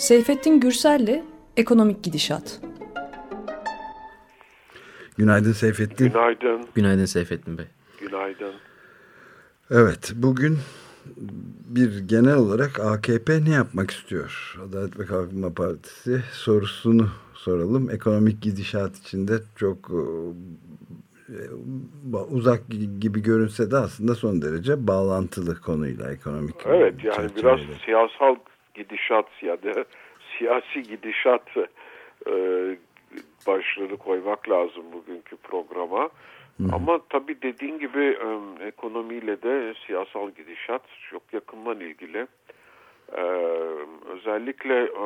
Seyfettin Gürsel'le Ekonomik Gidişat. Günaydın Seyfettin. Günaydın. Günaydın Seyfettin Bey. Günaydın. Evet, bugün bir genel olarak AKP ne yapmak istiyor? Adalet ve Kalkınma Partisi sorusunu soralım. Ekonomik gidişat içinde çok e, uzak gibi görünse de aslında son derece bağlantılı konuyla ekonomik. Evet yani biraz siyasal gidişat ya da siyasi gidişat e, başlığını koymak lazım bugünkü programa. Hı. Ama tabii dediğin gibi e, ekonomiyle de siyasal gidişat çok yakından ilgili. E, özellikle e,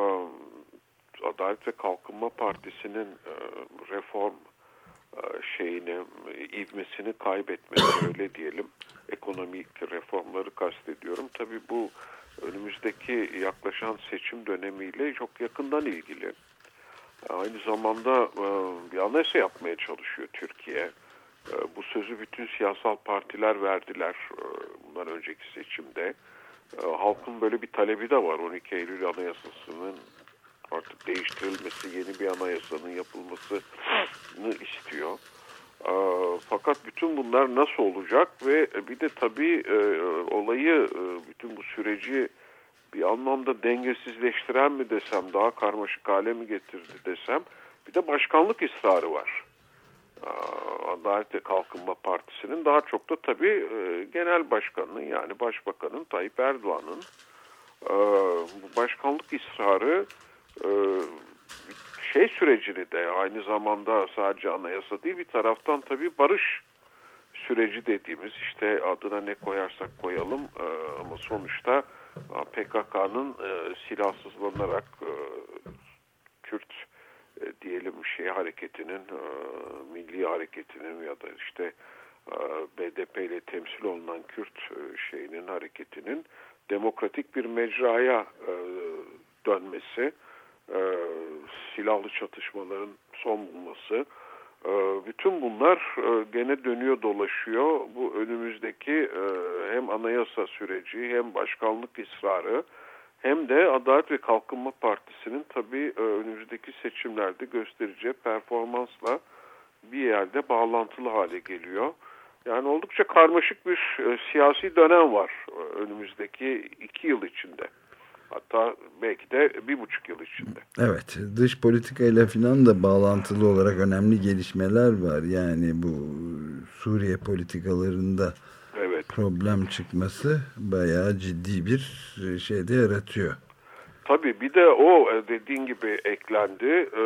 Adalet ve Kalkınma Partisi'nin e, reform e, şeyini, ivmesini kaybetmesi öyle diyelim. Ekonomik reformları kastediyorum. Tabii bu önümüzdeki yaklaşan seçim dönemiyle çok yakından ilgili. Aynı zamanda e, bir anayasa yapmaya çalışıyor Türkiye. E, bu sözü bütün siyasal partiler verdiler e, bundan önceki seçimde. Halkın böyle bir talebi de var 12 Eylül Anayasası'nın artık değiştirilmesi, yeni bir anayasanın yapılmasını istiyor. Fakat bütün bunlar nasıl olacak ve bir de tabii olayı, bütün bu süreci bir anlamda dengesizleştiren mi desem, daha karmaşık hale mi getirdi desem, bir de başkanlık ısrarı var. Adalet ve Kalkınma Partisi'nin daha çok da tabii genel başkanının yani başbakanın Tayyip Erdoğan'ın başkanlık ısrarı şey sürecini de aynı zamanda sadece anayasa değil bir taraftan tabii barış süreci dediğimiz işte adına ne koyarsak koyalım ama sonuçta PKK'nın e, silahsızlanarak e, Kürt e, diyelim şey hareketinin e, milli hareketinin ya da işte e, BDP ile temsil olunan Kürt e, şeyinin hareketinin demokratik bir mecraya e, dönmesi, e, silahlı çatışmaların son bulması, ee, bütün bunlar e, gene dönüyor dolaşıyor. Bu önümüzdeki e, hem anayasa süreci hem başkanlık ısrarı hem de Adalet ve Kalkınma Partisi'nin tabii e, önümüzdeki seçimlerde göstereceği performansla bir yerde bağlantılı hale geliyor. Yani oldukça karmaşık bir siyasi dönem var önümüzdeki iki yıl içinde. Hatta belki de bir buçuk yıl içinde. Evet dış politikayla filan da bağlantılı olarak önemli gelişmeler var. Yani bu Suriye politikalarında evet. problem çıkması bayağı ciddi bir şey de yaratıyor. Tabii bir de o e, dediğin gibi eklendi. E,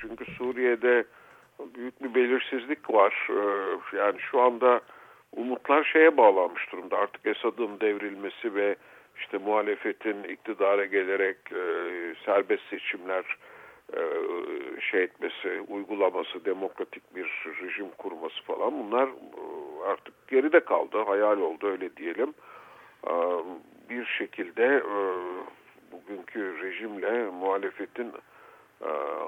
çünkü Suriye'de büyük bir belirsizlik var. E, yani şu anda umutlar şeye bağlanmış durumda. Artık Esad'ın devrilmesi ve işte muhalefetin iktidara gelerek e, serbest seçimler e, şey etmesi, uygulaması, demokratik bir rejim kurması falan bunlar e, artık geride kaldı, hayal oldu öyle diyelim. Bir şekilde bugünkü rejimle muhalefetin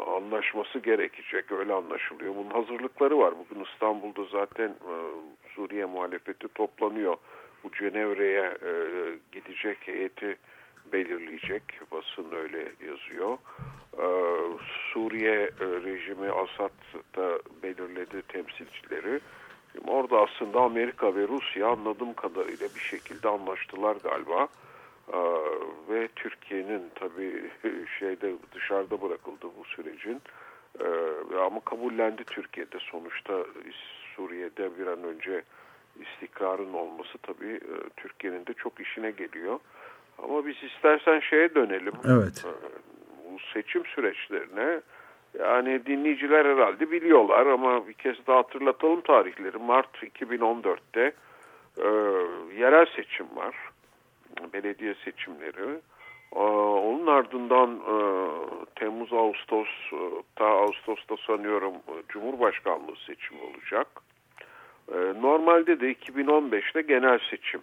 anlaşması gerekecek, öyle anlaşılıyor. Bunun hazırlıkları var. Bugün İstanbul'da zaten Suriye muhalefeti toplanıyor bu Cenevre'ye e, gidecek heyeti belirleyecek. Basın öyle yazıyor. E, Suriye e, rejimi Asad belirledi temsilcileri. Şimdi orada aslında Amerika ve Rusya anladığım kadarıyla bir şekilde anlaştılar galiba. Ee, ve Türkiye'nin tabii şeyde dışarıda bırakıldı bu sürecin. Ee, ama kabullendi Türkiye'de sonuçta Suriye'de bir an önce istikrarın olması tabii e, Türkiye'nin de çok işine geliyor. Ama biz istersen şeye dönelim. Evet. E, bu seçim süreçlerine yani dinleyiciler herhalde biliyorlar ama bir kez daha hatırlatalım tarihleri. Mart 2014'te e, yerel seçim var. Belediye seçimleri. E, onun ardından e, Temmuz Ağustos'ta Ağustos'ta sanıyorum Cumhurbaşkanlığı seçimi olacak. Ee, normalde de 2015'te genel seçim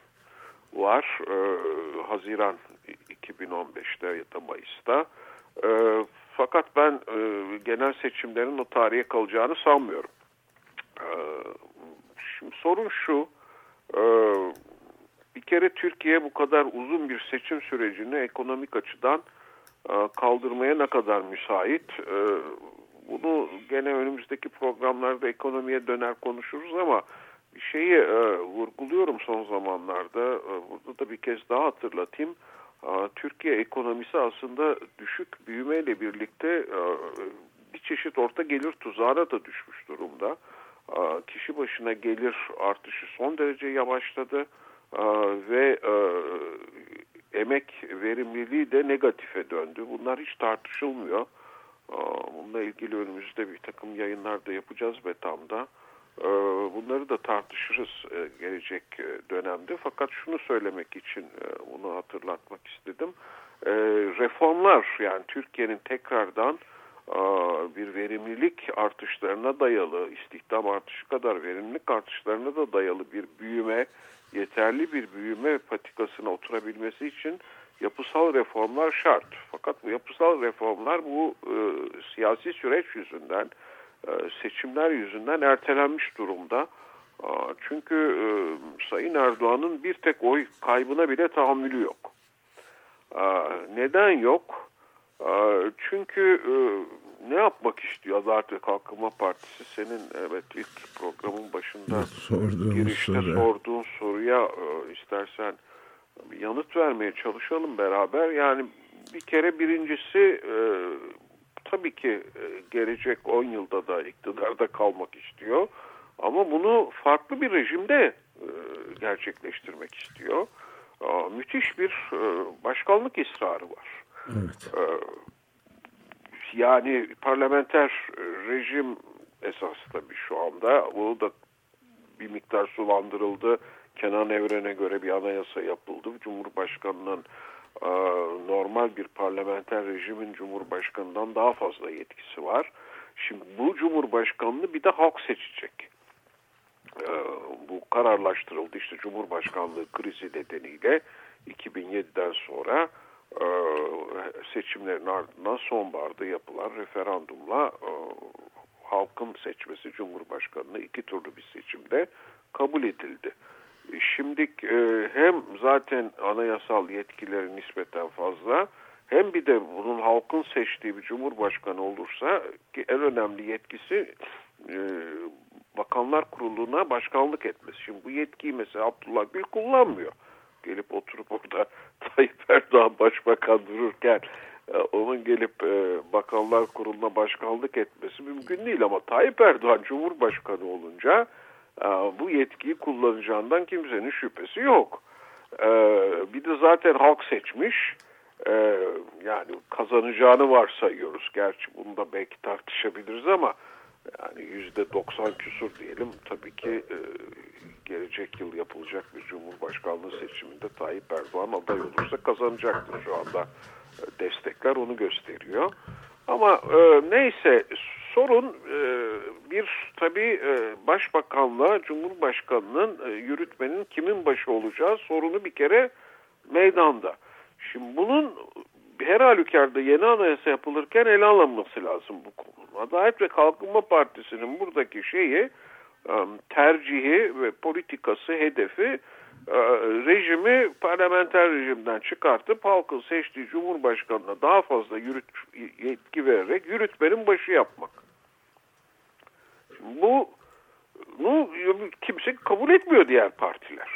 var. Ee, Haziran 2015'te ya da Mayıs'ta. Ee, fakat ben e, genel seçimlerin o tarihe kalacağını sanmıyorum. Şimdi sorun şu. Bir kere Türkiye bu kadar uzun bir seçim sürecini ekonomik açıdan kaldırmaya ne kadar müsait? Bunu gene önümüzdeki programlarda ekonomiye döner konuşuruz ama şeyi e, vurguluyorum son zamanlarda. E, burada da bir kez daha hatırlatayım. E, Türkiye ekonomisi aslında düşük büyümeyle birlikte e, bir çeşit orta gelir tuzağına da düşmüş durumda. E, kişi başına gelir artışı son derece yavaşladı e, ve e, emek verimliliği de negatife döndü. Bunlar hiç tartışılmıyor. Bununla ilgili önümüzde bir takım yayınlar da yapacağız Betam'da. Bunları da tartışırız e, gelecek e, dönemde. Fakat şunu söylemek için e, bunu hatırlatmak istedim. Reformlar yani Türkiye'nin tekrardan bir verimlilik artışlarına dayalı, istihdam artışı kadar verimlilik artışlarına da dayalı bir büyüme, yeterli bir büyüme patikasına oturabilmesi için yapısal reformlar şart. Fakat bu yapısal reformlar bu siyasi süreç yüzünden, seçimler yüzünden ertelenmiş durumda. E, çünkü e, Sayın Erdoğan'ın bir tek oy kaybına bile tahammülü yok. E, neden yok? E, çünkü e, ne yapmak istiyor Adalet ve Kalkınma Partisi? Senin evet ilk programın başında sorduğum girişte soru. sorduğun soruya e, istersen yanıt vermeye çalışalım beraber. Yani bir kere birincisi e, tabii ki e, gelecek 10 yılda da iktidarda kalmak istiyor. Ama bunu farklı bir rejimde e, gerçekleştirmek istiyor. Müthiş bir e, başkanlık ısrarı var. Evet. E, yani parlamenter rejim esas tabii şu anda. Bu da bir miktar sulandırıldı Kenan Evren'e göre bir anayasa yapıldı. Cumhurbaşkanının normal bir parlamenter rejimin Cumhurbaşkanından daha fazla yetkisi var. Şimdi bu Cumhurbaşkanlığı bir de halk seçecek. E, bu kararlaştırıldı işte Cumhurbaşkanlığı krizi nedeniyle 2007'den sonra e, seçimlerin ardından sonbaharda yapılan referandumla halkın seçmesi Cumhurbaşkanlığı iki turlu bir seçimde kabul edildi. Şimdi e, hem zaten anayasal yetkileri nispeten fazla hem bir de bunun halkın seçtiği bir cumhurbaşkanı olursa ki en önemli yetkisi e, bakanlar kuruluna başkanlık etmesi. Şimdi bu yetkiyi mesela Abdullah Gül kullanmıyor. Gelip oturup orada Tayyip Erdoğan başbakan dururken e, onun gelip e, bakanlar kuruluna başkanlık etmesi mümkün değil ama Tayyip Erdoğan cumhurbaşkanı olunca bu yetkiyi kullanacağından kimsenin şüphesi yok. Bir de zaten halk seçmiş. Yani kazanacağını varsayıyoruz. Gerçi bunu da belki tartışabiliriz ama yani yüzde 90 küsur diyelim. Tabii ki gelecek yıl yapılacak bir cumhurbaşkanlığı seçiminde Tayyip Erdoğan aday olursa kazanacaktır şu anda. Destekler onu gösteriyor. Ama neyse sorun bir tabii e, başbakanla Cumhurbaşkanı'nın e, yürütmenin kimin başı olacağı sorunu bir kere meydanda. Şimdi bunun her halükarda yeni anayasa yapılırken ele alınması lazım bu konu. Adalet ve Kalkınma Partisi'nin buradaki şeyi e, tercihi ve politikası, hedefi rejimi parlamenter rejimden çıkartıp halkın seçtiği cumhurbaşkanına daha fazla yürüt, yetki vererek yürütmenin başı yapmak. Bu bu kimse kabul etmiyor diğer partiler.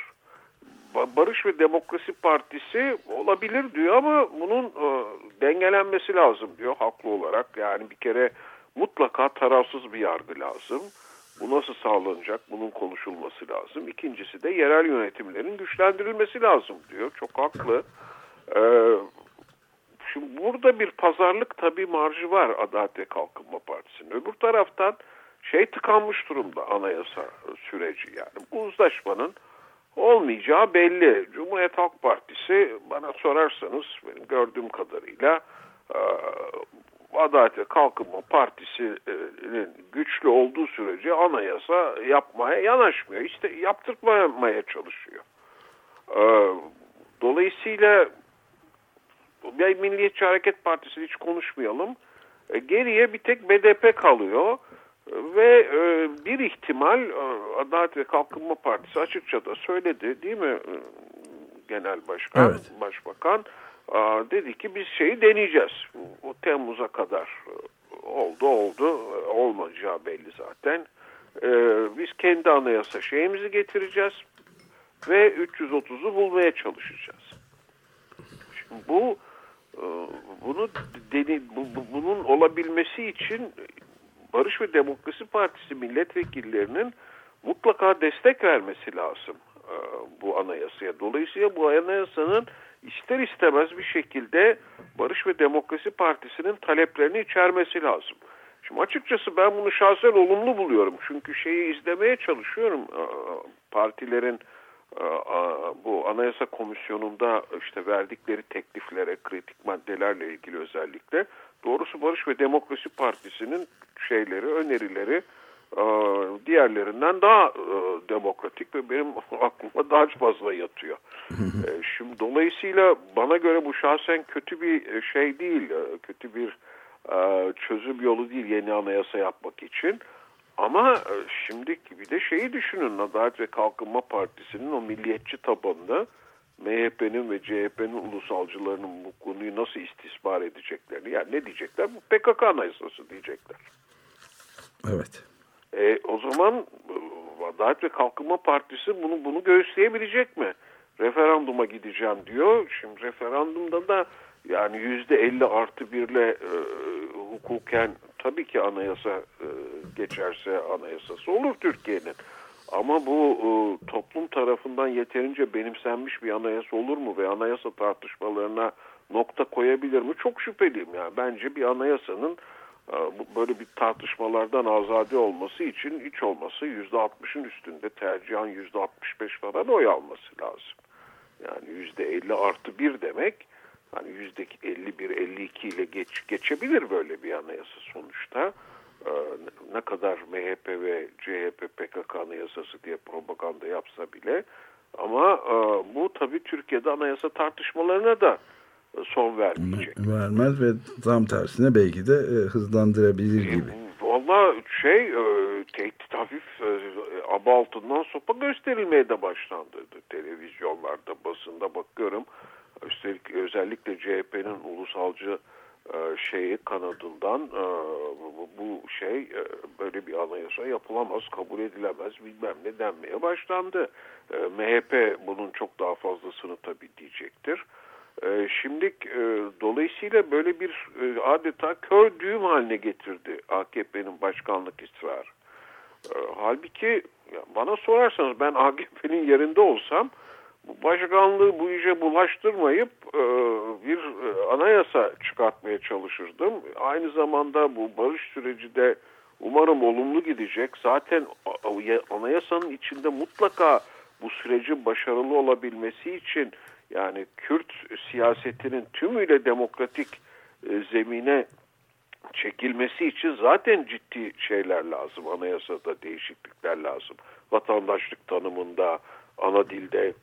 Barış ve Demokrasi Partisi olabilir diyor ama bunun e, dengelenmesi lazım diyor haklı olarak. Yani bir kere mutlaka tarafsız bir yargı lazım. Bu nasıl sağlanacak? Bunun konuşulması lazım. İkincisi de yerel yönetimlerin güçlendirilmesi lazım diyor. Çok haklı. Ee, şimdi burada bir pazarlık tabii marjı var Adalet ve Kalkınma Partisi'nin. Öbür taraftan şey tıkanmış durumda anayasa süreci yani. Bu uzlaşmanın olmayacağı belli. Cumhuriyet Halk Partisi bana sorarsanız benim gördüğüm kadarıyla e, Adalet ve Kalkınma Partisi'nin güçlü olduğu sürece anayasa yapmaya yanaşmıyor. İşte yaptırmaya çalışıyor. E, dolayısıyla Milliyetçi Hareket Partisi hiç konuşmayalım. E, geriye bir tek BDP kalıyor. Ve e, bir ihtimal e, Adalet ve Kalkınma Partisi açıkça da söyledi değil mi e, Genel Başkan, evet. Başbakan? dedi ki biz şeyi deneyeceğiz. O Temmuz'a kadar oldu oldu olmayacağı belli zaten. Biz kendi anayasa şeyimizi getireceğiz ve 330'u bulmaya çalışacağız. Şimdi bu bunu deni, bu, bunun olabilmesi için Barış ve Demokrasi Partisi milletvekillerinin mutlaka destek vermesi lazım e, bu anayasaya. Dolayısıyla bu anayasanın ister istemez bir şekilde Barış ve Demokrasi Partisi'nin taleplerini içermesi lazım. Şimdi açıkçası ben bunu şahsen olumlu buluyorum. Çünkü şeyi izlemeye çalışıyorum. E, partilerin bu anayasa komisyonunda işte verdikleri tekliflere, kritik maddelerle ilgili özellikle doğrusu Barış ve Demokrasi Partisi'nin şeyleri, önerileri e, diğerlerinden daha e, demokratik ve benim aklıma daha fazla yatıyor. Şimdi dolayısıyla bana göre bu şahsen kötü bir şey değil, kötü bir çözüm yolu değil yeni anayasa yapmak için. Ama e, şimdi bir de şeyi düşünün Adalet ve Kalkınma Partisi'nin o milliyetçi tabanında MHP'nin ve CHP'nin ulusalcılarının bu konuyu nasıl istismar edeceklerini yani ne diyecekler? Bu PKK anayasası diyecekler. Evet. E, o zaman e, Adalet ve Kalkınma Partisi bunu bunu göğüsleyebilecek mi? Referanduma gideceğim diyor. Şimdi referandumda da yani yüzde elli artı birle e, hukuken tabii ki anayasa e, geçerse anayasası olur Türkiye'nin. Ama bu e, toplum tarafından yeterince benimsenmiş bir anayasa olur mu ve anayasa tartışmalarına nokta koyabilir mi? Çok şüpheliyim yani. Bence bir anayasanın e, böyle bir tartışmalardan azade olması için hiç olması %60'ın üstünde tercihan %65 falan oy alması lazım. Yani %50 artı 1 demek hani yüzde 51-52 ile geç, geçebilir böyle bir anayasa sonuçta. Ee, ne kadar MHP ve CHP PKK anayasası diye propaganda yapsa bile ama e, bu tabii Türkiye'de anayasa tartışmalarına da son vermeyecek. Vermez ve tam tersine belki de e, hızlandırabilir e, gibi. Valla şey e, tehdit hafif e, aba altından sopa gösterilmeye de başlandı televizyonlarda basında bakıyorum. Üstelik özellikle CHP'nin ulusalcı e, şeyi kanadından e, bu şey e, böyle bir anayasa yapılamaz, kabul edilemez bilmem ne denmeye başlandı. MHP bunun çok daha fazlasını tabii diyecektir. Şimdi dolayısıyla böyle bir adeta kör düğüm haline getirdi AKP'nin başkanlık ısrarı. Halbuki bana sorarsanız ben AKP'nin yerinde olsam başkanlığı bu işe bulaştırmayıp e, bir e, anayasa çıkartmaya çalışırdım. Aynı zamanda bu barış süreci de umarım olumlu gidecek. Zaten anayasanın içinde mutlaka bu sürecin başarılı olabilmesi için yani Kürt siyasetinin tümüyle demokratik e, zemine çekilmesi için zaten ciddi şeyler lazım. Anayasada değişiklikler lazım. Vatandaşlık tanımında, ana dilde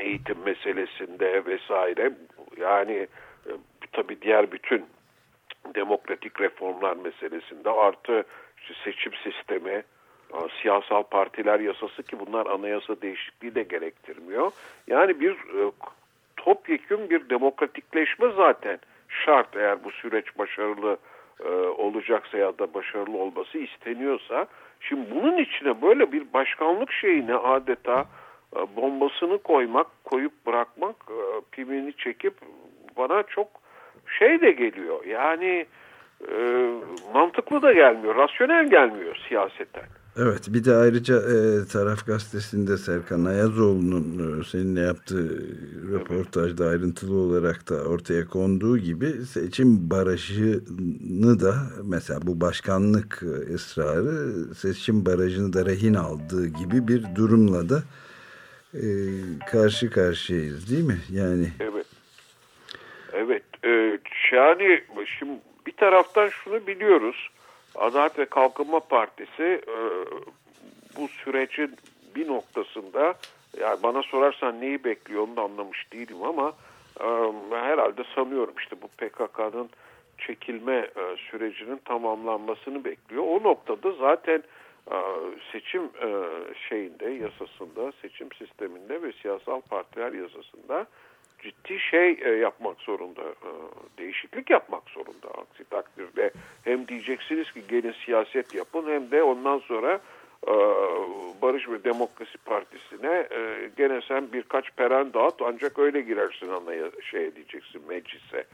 eğitim meselesinde vesaire yani e, tabii diğer bütün demokratik reformlar meselesinde artı işte seçim sistemi, siyasal partiler yasası ki bunlar anayasa değişikliği de gerektirmiyor. Yani bir e, topyekun bir demokratikleşme zaten şart eğer bu süreç başarılı e, olacaksa ya da başarılı olması isteniyorsa. Şimdi bunun içine böyle bir başkanlık şeyini adeta e, bombasını koymak, koyup bırakmak, e, pimini çekip bana çok şey de geliyor. Yani e, mantıklı da gelmiyor, rasyonel gelmiyor siyaseten. Evet bir de ayrıca e, Taraf Gazetesi'nde Serkan Ayazoğlu'nun e, seninle yaptığı röportajda ayrıntılı olarak da ortaya konduğu gibi seçim barajını da mesela bu başkanlık ısrarı seçim barajını da rehin aldığı gibi bir durumla da e, karşı karşıyayız değil mi? Yani Evet. Evet. E, yani şimdi bir taraftan şunu biliyoruz. Adalet ve Kalkınma Partisi e, bu sürecin bir noktasında yani bana sorarsan neyi bekliyor onu da anlamış değilim ama e, herhalde sanıyorum işte bu PKK'nın çekilme e, sürecinin tamamlanmasını bekliyor. O noktada zaten seçim şeyinde, yasasında, seçim sisteminde ve siyasal partiler yasasında ciddi şey e, yapmak zorunda, e, değişiklik yapmak zorunda. Aksi takdirde hem diyeceksiniz ki gelin siyaset yapın hem de ondan sonra e, Barış ve Demokrasi Partisi'ne e, gene sen birkaç peren dağıt ancak öyle girersin anaya şey diyeceksin meclise.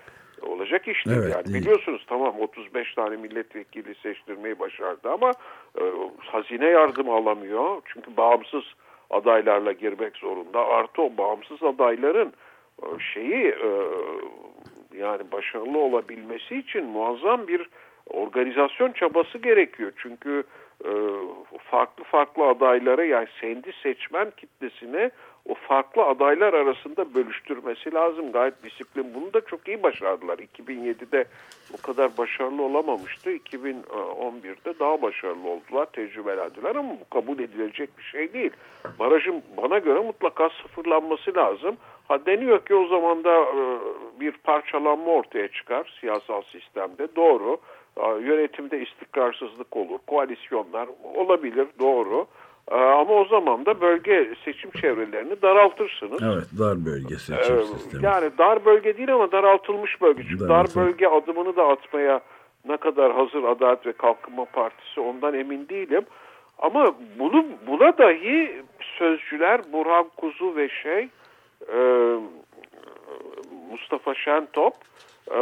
Olacak iş değil evet, yani. Değil. Biliyorsunuz tamam 35 tane milletvekili seçtirmeyi başardı ama e, hazine yardımı alamıyor. Çünkü bağımsız adaylarla girmek zorunda. Artı o bağımsız adayların e, şeyi e, yani başarılı olabilmesi için muazzam bir organizasyon çabası gerekiyor. Çünkü e, farklı farklı adaylara yani kendi seçmen kitlesine o farklı adaylar arasında bölüştürmesi lazım. Gayet disiplin. Bunu da çok iyi başardılar. 2007'de o kadar başarılı olamamıştı. 2011'de daha başarılı oldular, tecrübelendiler ama bu kabul edilecek bir şey değil. Barajın bana göre mutlaka sıfırlanması lazım. Ha deniyor ki o zaman da e, bir parçalanma ortaya çıkar siyasal sistemde. Doğru. Yönetimde istikrarsızlık olur. Koalisyonlar olabilir. Doğru. Ama o zaman da bölge seçim çevrelerini daraltırsınız. Evet dar bölge seçim ee, sistemi. Yani dar bölge değil ama daraltılmış bölge. Çünkü dar bölge adımını da atmaya ne kadar hazır Adalet ve Kalkınma Partisi ondan emin değilim. Ama bunu buna dahi sözcüler Burhan Kuzu ve şey e, Mustafa Şentop e,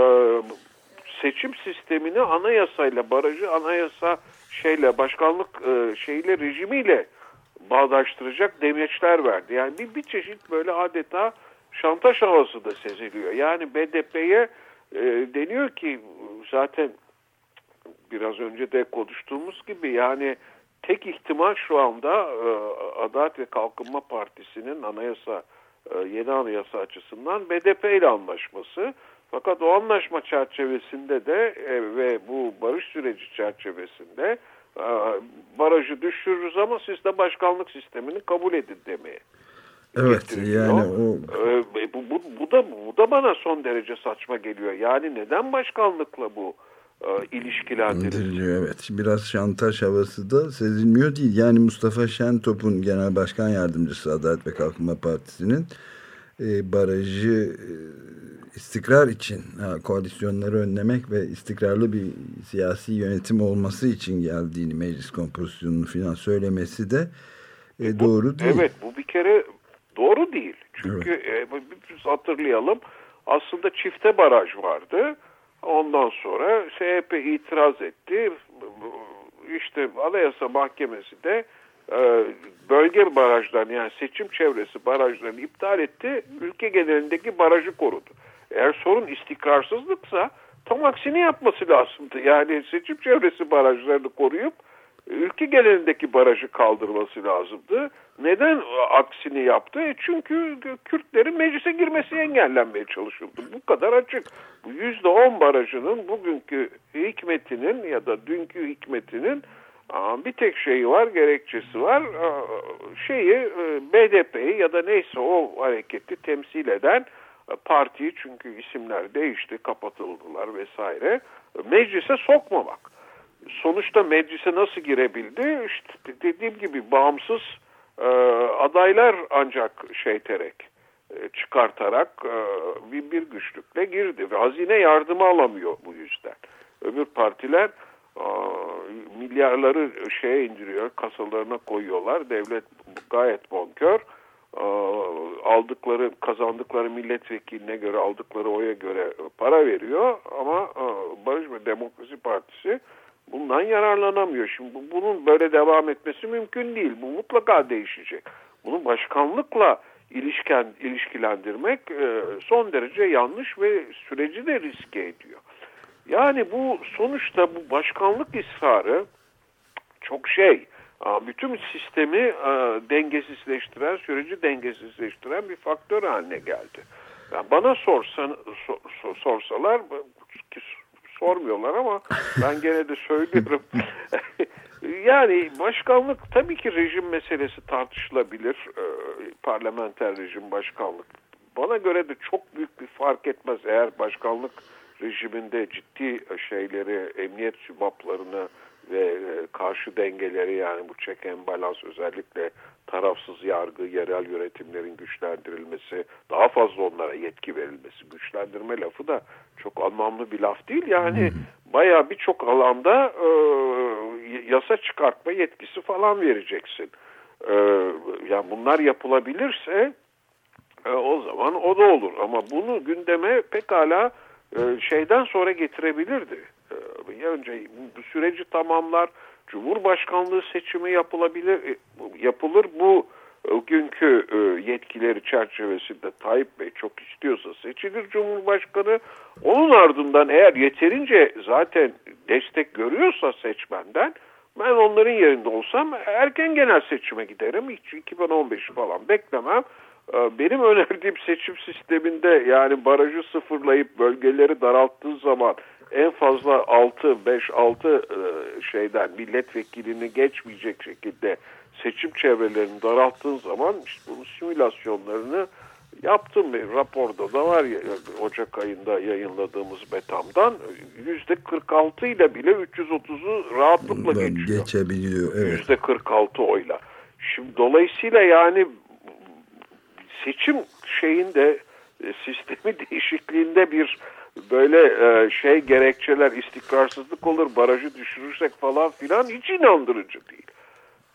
seçim sistemini anayasayla barajı anayasa şeyle başkanlık e, şeyle rejimiyle bağdaştıracak demeçler verdi. Yani bir, bir çeşit böyle adeta şantaj havası da seziliyor. Yani BDP'ye e, deniyor ki zaten biraz önce de konuştuğumuz gibi yani tek ihtimal şu anda e, Adalet ve Kalkınma Partisi'nin anayasa e, yeni anayasa açısından BDP ile anlaşması. Fakat o anlaşma çerçevesinde de e, ve bu barış süreci çerçevesinde e, barajı düşürürüz ama siz de başkanlık sistemini kabul edin demeye. Evet yani o... E, bu, bu, bu, da, bu da bana son derece saçma geliyor. Yani neden başkanlıkla bu e, ilişkilendiriliyor? Evet biraz şantaj havası da sezilmiyor değil. Yani Mustafa Şentop'un genel başkan yardımcısı Adalet ve Kalkınma Partisi'nin e, barajı e, istikrar için ha, koalisyonları önlemek ve istikrarlı bir siyasi yönetim olması için geldiğini meclis kompozisyonunu filan söylemesi de e, doğru değil. Evet bu bir kere doğru değil. Çünkü evet. e, biz hatırlayalım aslında çifte baraj vardı. Ondan sonra CHP itiraz etti. İşte Anayasa Mahkemesi de bölge barajlarını yani seçim çevresi barajlarını iptal etti. Ülke genelindeki barajı korudu. Eğer sorun istikrarsızlıksa tam aksini yapması lazımdı. Yani seçim çevresi barajlarını koruyup ülke genelindeki barajı kaldırması lazımdı. Neden aksini yaptı? E çünkü Kürtlerin meclise girmesi engellenmeye çalışıldı. Bu kadar açık. Bu yüzde on barajının bugünkü hikmetinin ya da dünkü hikmetinin bir tek şeyi var, gerekçesi var. Şeyi e, BDP'yi ya da neyse o hareketi temsil eden partiyi çünkü isimler değişti, kapatıldılar vesaire. Meclise sokmamak. Sonuçta meclise nasıl girebildi? İşte dediğim gibi bağımsız e, adaylar ancak şey terek e, çıkartarak e, bir, bir güçlükle girdi ve hazine yardımı alamıyor bu yüzden. Öbür partiler e, milyarları şeye indiriyor, kasalarına koyuyorlar. Devlet gayet bonkör aldıkları kazandıkları milletvekiline göre aldıkları oya göre para veriyor ama Barış ve Demokrasi Partisi bundan yararlanamıyor. Şimdi bunun böyle devam etmesi mümkün değil. Bu mutlaka değişecek. Bunu başkanlıkla ilişken, ilişkilendirmek e, son derece yanlış ve süreci de riske ediyor. Yani bu sonuçta bu başkanlık ısrarı çok şey bütün sistemi dengesizleştiren, süreci dengesizleştiren bir faktör haline geldi. Yani bana sorsan, sor, sorsalar sormuyorlar ama ben gene de söylüyorum. yani başkanlık tabii ki rejim meselesi tartışılabilir. E, parlamenter rejim başkanlık. Bana göre de çok büyük bir fark etmez eğer başkanlık rejiminde ciddi şeyleri, emniyet sübaplarını ve e, karşı dengeleri yani bu check and balance özellikle tarafsız yargı, yerel yönetimlerin güçlendirilmesi, daha fazla onlara yetki verilmesi. Güçlendirme lafı da çok anlamlı bir laf değil. Yani baya birçok alanda e, yasa çıkartma yetkisi falan vereceksin. E, yani bunlar yapılabilirse e, o zaman o da olur. Ama bunu gündeme pekala e, şeyden sonra getirebilirdi. E, önce bu süreci tamamlar, Cumhurbaşkanlığı seçimi yapılabilir, e, yapılır. Bu günkü e, yetkileri çerçevesinde Tayyip Bey çok istiyorsa seçilir Cumhurbaşkanı. Onun ardından eğer yeterince zaten destek görüyorsa seçmenden ben onların yerinde olsam erken genel seçime giderim. Hiç 2015 falan beklemem. E, benim önerdiğim seçim sisteminde yani barajı sıfırlayıp bölgeleri daralttığı zaman en fazla 6 5 6 şeyden milletvekilini geçmeyecek şekilde seçim çevrelerini daralttığın zaman işte bunun simülasyonlarını yaptım. Raporda da var ya Ocak ayında yayınladığımız Betam'dan yüzde 46 ile bile 330'u rahatlıkla geçiyor. Geçebiliyor. Evet. Yüzde 46 oyla. Şimdi dolayısıyla yani seçim şeyinde sistemi değişikliğinde bir böyle e, şey gerekçeler istikrarsızlık olur barajı düşürürsek falan filan hiç inandırıcı değil.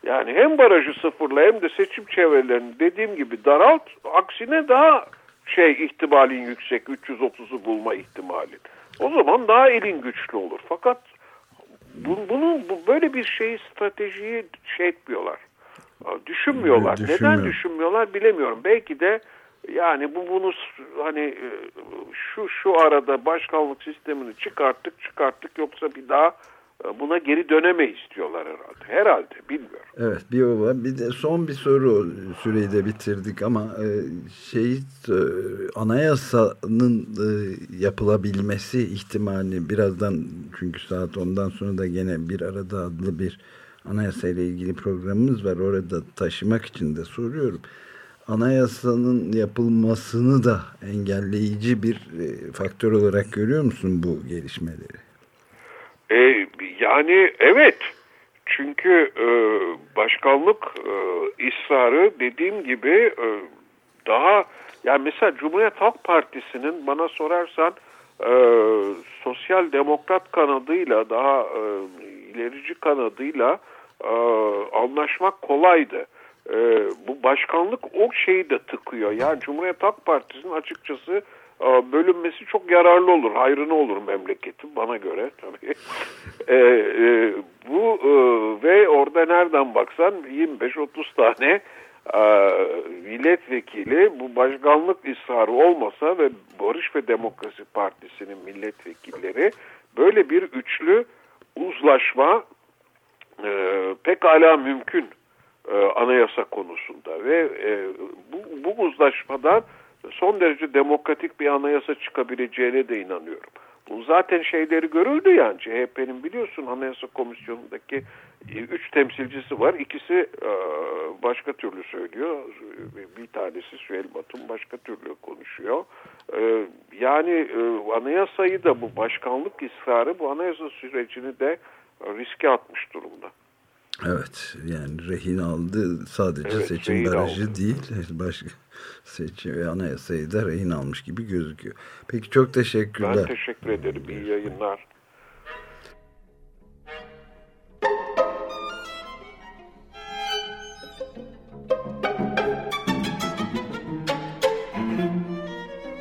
Yani hem barajı sıfırla hem de seçim çevrelerini dediğim gibi daralt aksine daha şey ihtimalin yüksek 330'u bulma ihtimalin. O zaman daha elin güçlü olur. Fakat bu, bunun bu, böyle bir şeyi stratejiyi şey etmiyorlar. Düşünmüyorlar. Neden düşünmüyorlar bilemiyorum. Belki de yani bu bunu hani e, şu şu arada başkanlık sistemini çıkarttık çıkarttık yoksa bir daha e, buna geri dönemeyiz diyorlar herhalde. Herhalde bilmiyorum. Evet bir o. Bir de son bir soru süreyi de bitirdik ama e, şey anayasanın yapılabilmesi ihtimali birazdan çünkü saat ondan sonra da gene bir arada adlı bir anayasa ile ilgili programımız var. Orada taşımak için de soruyorum anayasanın yapılmasını da engelleyici bir e, faktör olarak görüyor musun bu gelişmeleri? E, yani evet. Çünkü e, başkanlık e, ısrarı dediğim gibi e, daha yani mesela Cumhuriyet Halk Partisi'nin bana sorarsan e, sosyal demokrat kanadıyla daha e, ilerici kanadıyla anlaşmak kolaydı e, bu başkanlık o şeyi de tıkıyor. Yani Cumhuriyet Halk Partisi'nin açıkçası e, bölünmesi çok yararlı olur. Hayrına olur memleketin bana göre tabii. e, e, bu e, ve orada nereden baksan 25-30 tane milletvekili bu başkanlık ısrarı olmasa ve Barış ve Demokrasi Partisi'nin milletvekilleri böyle bir üçlü uzlaşma e, pekala mümkün e, anayasa konusunda ve e, bu, bu uzlaşmadan son derece demokratik bir anayasa çıkabileceğine de inanıyorum. Bu zaten şeyleri görüldü yani CHP'nin biliyorsun anayasa komisyonundaki e, üç temsilcisi var. İkisi e, başka türlü söylüyor. Bir tanesi Süheyl Batum başka türlü konuşuyor. E, yani anayasayı da bu başkanlık ısrarı bu anayasa sürecini de riske atmış durumda. Evet yani rehin aldı sadece evet, seçim barajı aldı. değil başka seçim ve anayasayı da rehin almış gibi gözüküyor. Peki çok teşekkürler. Ben teşekkür ederim. İyi yayınlar.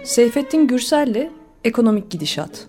Seyfettin Gürsel'le Ekonomik Gidişat.